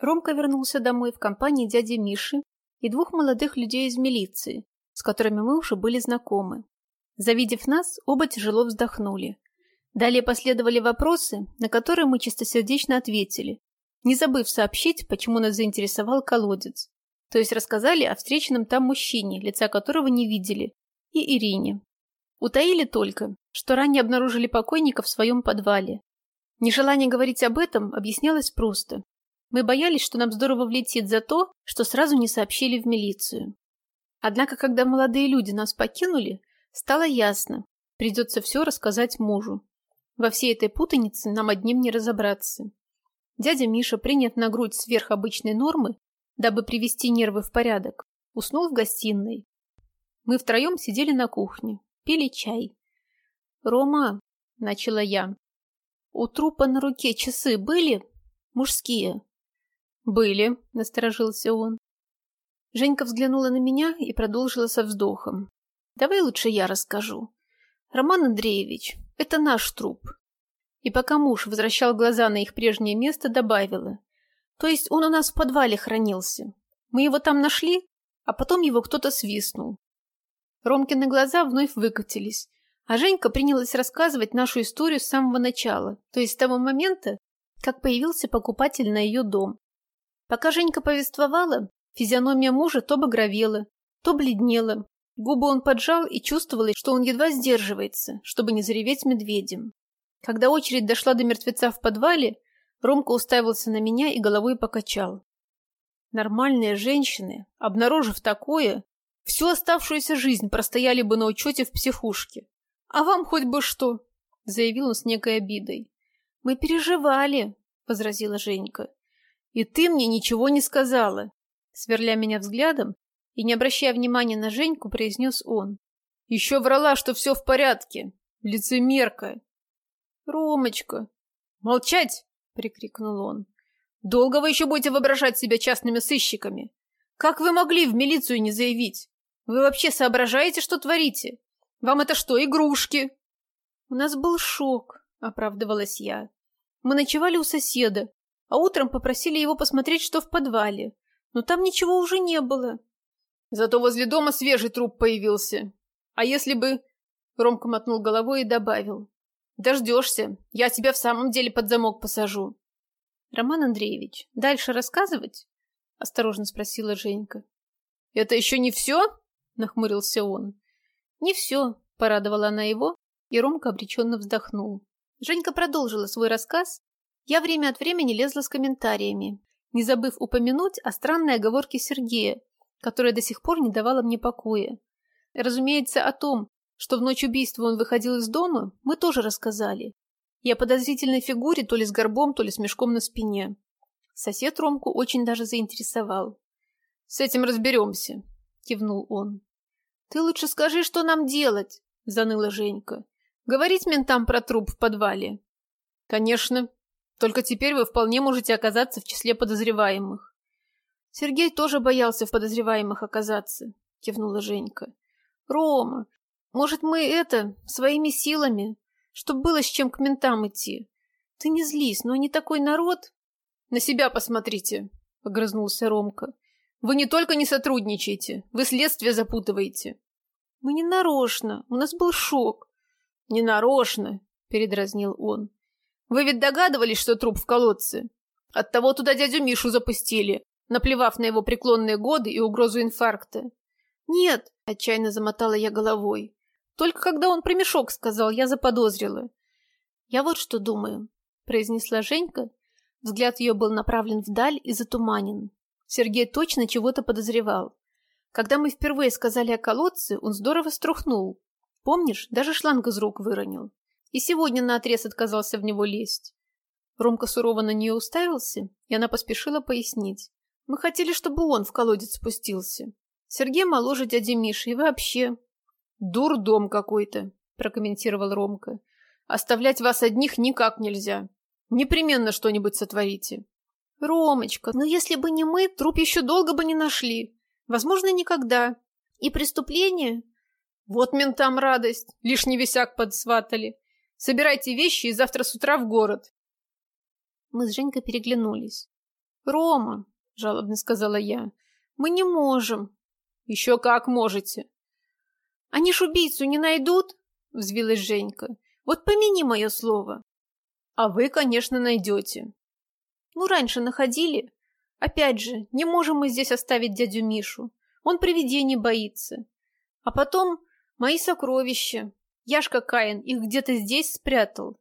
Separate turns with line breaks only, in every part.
Ромка вернулся домой в компании дяди Миши и двух молодых людей из милиции, с которыми мы уже были знакомы. Завидев нас, оба тяжело вздохнули. Далее последовали вопросы, на которые мы чистосердечно ответили, не забыв сообщить, почему нас заинтересовал колодец. То есть рассказали о встреченном там мужчине, лица которого не видели, и Ирине. Утаили только, что ранее обнаружили покойника в своем подвале. Нежелание говорить об этом объяснялось просто. Мы боялись, что нам здорово влетит за то, что сразу не сообщили в милицию. Однако, когда молодые люди нас покинули, стало ясно, придется все рассказать мужу. Во всей этой путанице нам одним не разобраться. Дядя Миша, принят на грудь сверх обычной нормы, дабы привести нервы в порядок, уснул в гостиной. Мы втроем сидели на кухне, пили чай. «Рома», — начала я, — «у трупа на руке часы были? Мужские?» «Были», — насторожился он. Женька взглянула на меня и продолжила со вздохом. «Давай лучше я расскажу. Роман Андреевич, это наш труп». И пока муж возвращал глаза на их прежнее место, добавила. «То есть он у нас в подвале хранился. Мы его там нашли, а потом его кто-то свистнул». Ромкины глаза вновь выкатились, а Женька принялась рассказывать нашу историю с самого начала, то есть с того момента, как появился покупатель на ее дом. Пока Женька повествовала, физиономия мужа то багровела, то бледнела. Губы он поджал и чувствовал, что он едва сдерживается, чтобы не зареветь медведем. Когда очередь дошла до мертвеца в подвале, Ромка уставился на меня и головой покачал. Нормальные женщины, обнаружив такое, всю оставшуюся жизнь простояли бы на учете в психушке. А вам хоть бы что, заявил он с некой обидой. Мы переживали, возразила Женька. «И ты мне ничего не сказала!» Сверля меня взглядом и, не обращая внимания на Женьку, произнес он. «Еще врала, что все в порядке! Лицемерка!» «Ромочка!» «Молчать!» — прикрикнул он. «Долго вы еще будете воображать себя частными сыщиками? Как вы могли в милицию не заявить? Вы вообще соображаете, что творите? Вам это что, игрушки?» «У нас был шок», — оправдывалась я. «Мы ночевали у соседа, а утром попросили его посмотреть, что в подвале. Но там ничего уже не было. Зато возле дома свежий труп появился. А если бы... Ромка мотнул головой и добавил. Дождешься, я тебя в самом деле под замок посажу. Роман Андреевич, дальше рассказывать? Осторожно спросила Женька. Это еще не все? Нахмурился он. Не все, порадовала она его, и Ромка обреченно вздохнул. Женька продолжила свой рассказ, я время от времени лезла с комментариями, не забыв упомянуть о странной оговорке Сергея, которая до сих пор не давала мне покоя. Разумеется, о том, что в ночь убийства он выходил из дома, мы тоже рассказали. И о подозрительной фигуре то ли с горбом, то ли с мешком на спине. Сосед Ромку очень даже заинтересовал. «С этим разберемся», — кивнул он. «Ты лучше скажи, что нам делать», — заныла Женька. «Говорить ментам про труп в подвале?» «Конечно», только теперь вы вполне можете оказаться в числе подозреваемых. Сергей тоже боялся в подозреваемых оказаться, кивнула Женька. Рома, может, мы это, своими силами, чтобы было с чем к ментам идти. Ты не злись, но они такой народ. На себя посмотрите, огрызнулся Ромка. Вы не только не сотрудничаете, вы следствие запутываете. Мы не нарочно, у нас был шок. Не нарочно, передразнил он. Вы ведь догадывались, что труп в колодце? Оттого туда дядю Мишу запустили, наплевав на его преклонные годы и угрозу инфаркта. Нет, отчаянно замотала я головой. Только когда он про мешок сказал, я заподозрила. Я вот что думаю, произнесла Женька. Взгляд ее был направлен вдаль и затуманен. Сергей точно чего-то подозревал. Когда мы впервые сказали о колодце, он здорово струхнул. Помнишь, даже шланг из рук выронил. И сегодня наотрез отказался в него лезть. Ромка сурово на нее уставился, и она поспешила пояснить. Мы хотели, чтобы он в колодец спустился. Сергей моложе дяди Миши и вообще... «Дурдом какой-то», — прокомментировал Ромка. «Оставлять вас одних никак нельзя. Непременно что-нибудь сотворите». «Ромочка, но если бы не мы, труп еще долго бы не нашли. Возможно, никогда. И преступление...» «Вот ментам радость, лишний висяк подсватали. Собирайте вещи и завтра с утра в город. Мы с Женькой переглянулись. «Рома», — жалобно сказала я, — «мы не можем».
«Еще как можете».
«Они ж убийцу не найдут?» — взвилась Женька. «Вот помяни мое слово».
«А вы, конечно, найдете».
«Ну, раньше находили. Опять же, не можем мы здесь оставить дядю Мишу. Он привидений боится. А потом мои сокровища. Я ж Каин их где-то здесь спрятал.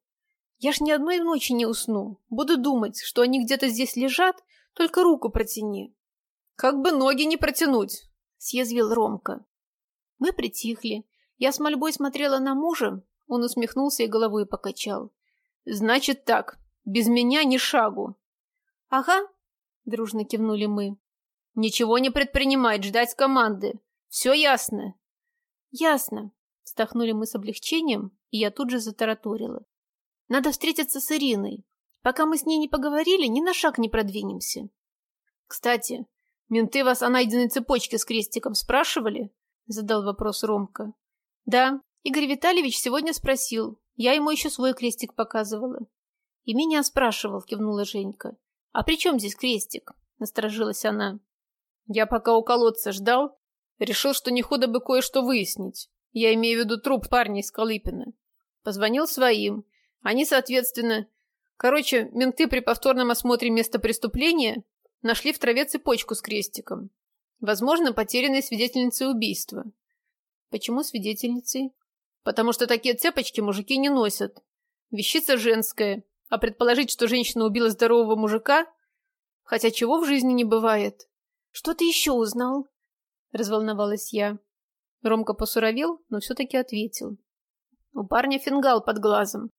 Я ж ни одной ночи не усну. Буду думать, что они где-то здесь лежат, только руку протяни.
Как бы ноги не протянуть,
съязвил Ромка. Мы притихли. Я с мольбой смотрела на мужа, он усмехнулся и головой покачал.
Значит так, без меня ни шагу.
Ага, дружно кивнули мы.
Ничего не предпринимать, ждать команды. Все ясно?
Ясно. Вздохнули мы с облегчением, и я тут же затараторила. Надо встретиться с Ириной. Пока мы с ней не поговорили, ни на шаг не продвинемся.
Кстати, менты вас о найденной цепочке с крестиком спрашивали? Задал вопрос Ромка.
Да, Игорь Витальевич сегодня спросил. Я ему еще свой крестик показывала. И меня спрашивал, кивнула Женька. А при чем здесь крестик? Насторожилась она.
Я пока у колодца ждал, решил, что не худо бы кое-что выяснить. Я имею в виду труп парня из Колыпина. Позвонил своим. Они, соответственно... Короче, менты при повторном осмотре места преступления нашли в траве цепочку с крестиком. Возможно, потерянной свидетельницей убийства.
Почему свидетельницей?
Потому что такие цепочки мужики не носят. Вещица женская, а предположить, что женщина убила здорового мужика, хотя чего в жизни не бывает.
Что ты еще узнал? Разволновалась я.
Ромка посуровел, но все-таки ответил. У парня фингал под глазом.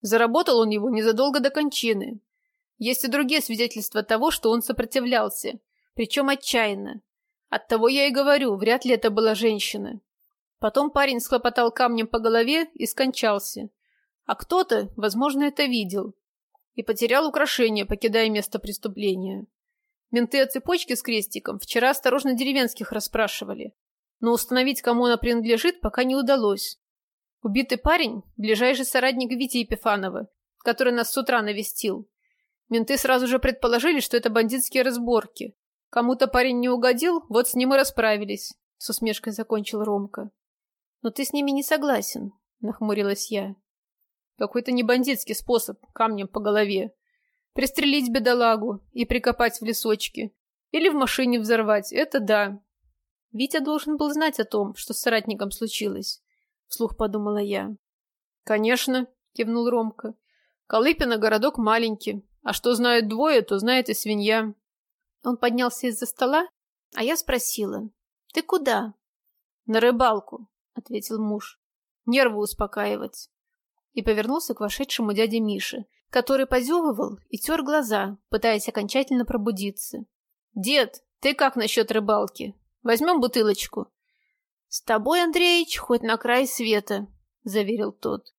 Заработал он его незадолго до кончины. Есть и другие свидетельства того, что он сопротивлялся, причем отчаянно. Оттого я и говорю, вряд ли это была женщина. Потом парень схлопотал камнем по голове и скончался. А кто-то, возможно, это видел. И потерял украшение, покидая место преступления. Менты о цепочке с крестиком вчера осторожно деревенских расспрашивали. Но установить, кому она принадлежит, пока не удалось. Убитый парень – ближайший соратник Вити Епифанова, который нас с утра навестил. Менты сразу же предположили, что это бандитские разборки. Кому-то парень не угодил, вот с ним и расправились. С усмешкой закончил Ромка.
«Но ты с ними не согласен», — нахмурилась я.
«Какой-то не бандитский способ, камнем по голове. Пристрелить бедолагу и прикопать в лесочке. Или в машине взорвать, это да».
Витя должен был знать о том, что с соратником случилось. Вслух подумала я.
«Конечно», — кивнул Ромка. «Колыпино городок маленький, а что знают двое, то знает и свинья».
Он поднялся из-за стола, а я спросила. «Ты куда?»
«На рыбалку», — ответил муж.
«Нервы успокаивать». И повернулся к вошедшему дяде Мише, который позевывал и тер глаза, пытаясь окончательно пробудиться.
«Дед, ты как насчет рыбалки? Возьмем бутылочку?»
«С тобой, Андреич, хоть на край света», — заверил тот.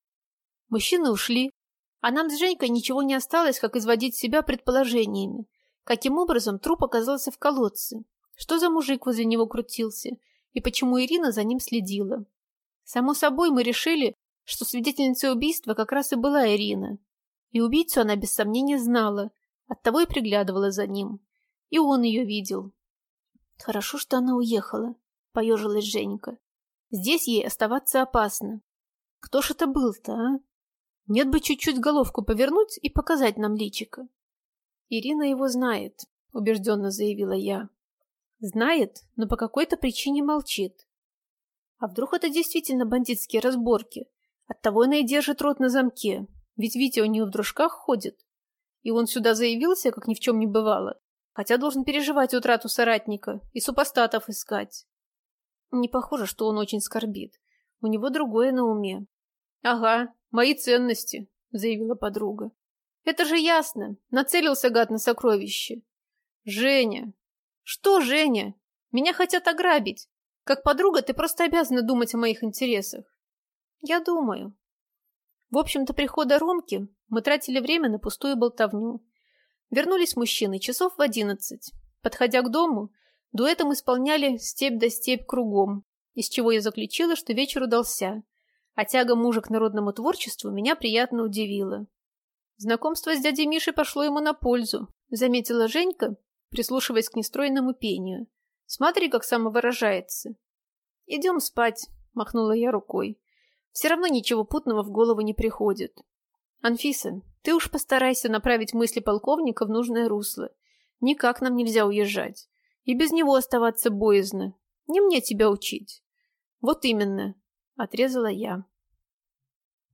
Мужчины ушли, а нам с Женькой ничего не осталось, как изводить себя предположениями. Каким образом труп оказался в колодце? Что за мужик возле него крутился? И почему Ирина за ним следила? Само собой, мы решили, что свидетельницей убийства как раз и была Ирина. И убийцу она без сомнения знала, оттого и приглядывала за ним. И он ее видел. Хорошо, что она уехала поежилась Женька. Здесь ей оставаться опасно. Кто ж это был-то, а? Нет бы чуть-чуть головку повернуть и показать нам личико. Ирина его знает, убежденно заявила я. Знает, но по какой-то причине молчит. А вдруг это действительно бандитские разборки? Оттого она и держит рот на замке, ведь Витя у нее в дружках ходит. И он сюда заявился, как ни в чем не бывало, хотя должен переживать утрату соратника и супостатов искать. Не похоже, что он очень скорбит. У него другое на уме.
«Ага, мои ценности», — заявила подруга.
«Это же ясно. Нацелился гад на сокровище».
«Женя!»
«Что, Женя? Меня хотят ограбить. Как подруга ты просто обязана думать о моих интересах». «Я думаю». В общем-то, прихода Ромки мы тратили время на пустую болтовню. Вернулись мужчины часов в одиннадцать. Подходя к дому, Дуэтом исполняли «Степь да степь кругом», из чего я заключила, что вечер удался, а тяга мужа к народному творчеству меня приятно удивила.
Знакомство с дядей Мишей пошло ему на пользу, заметила Женька, прислушиваясь к нестройному пению. Смотри, как самовыражается. Идем спать, махнула я рукой. Все равно ничего путного в голову не приходит. Анфиса, ты уж постарайся направить мысли полковника в нужное русло. Никак нам нельзя уезжать. И без него оставаться боязно. Не мне тебя учить. Вот именно, отрезала я.